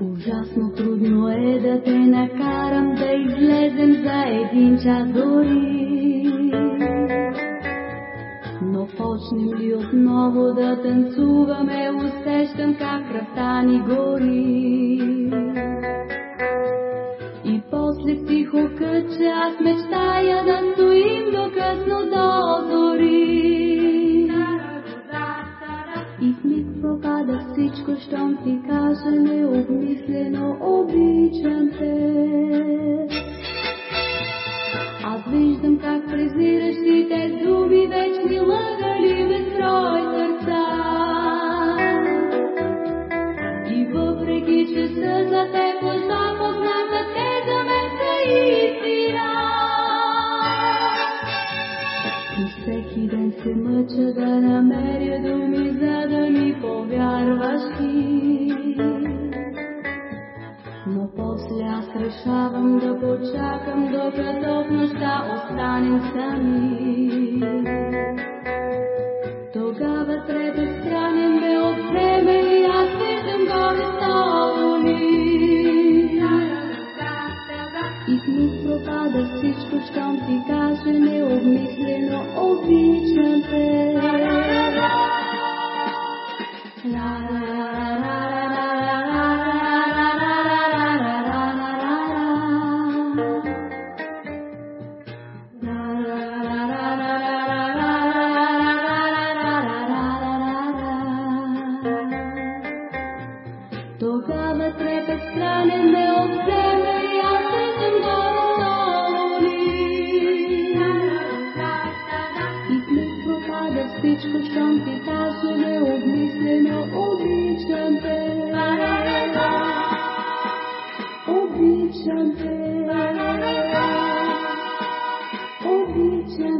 Ужасно трудно е да те накарам да излезем за един час дори. Но почнем ли отново да танцуваме, усещам как кръвта ни гори. И после тихо къче аз мечтая пропада всичко, щом ти кажа необмислено обичам те. Аз виждам как презиращите зуби вечни лъгали безброй сърца. И въпреки, че са за теб лъжа позната, те за мен са истина. И всеки ден се мъча да намеря думи, Но после аз решавам да почакам, докато в нощта останем сами. Тогава трепет странен ме обземе и аз виждам горе стало ли. И в пропада всичко, щом ти каже необмислено обичам те. Тогава трепет странен ме обзема и аз тръгвам долу. И след пропада всичко, щом ти тази необмислено обичам те. Обичам те. Обичам